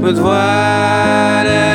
but what